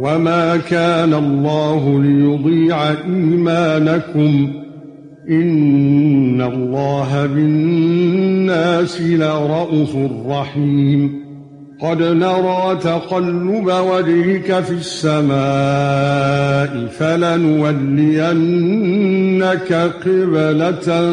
وما كان الله ليضيع ايمانكم ان الله بالناس لرؤوف رحيم قد نرى تقلب وجهك في السماء فلنولينك قبلة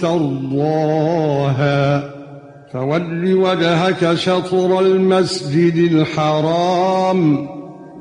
ترضاها فول وجهك شطر المسجد الحرام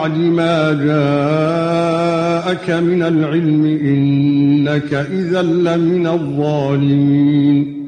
بعد ما جاءك من العلم إنك إذا لمن الظالمين.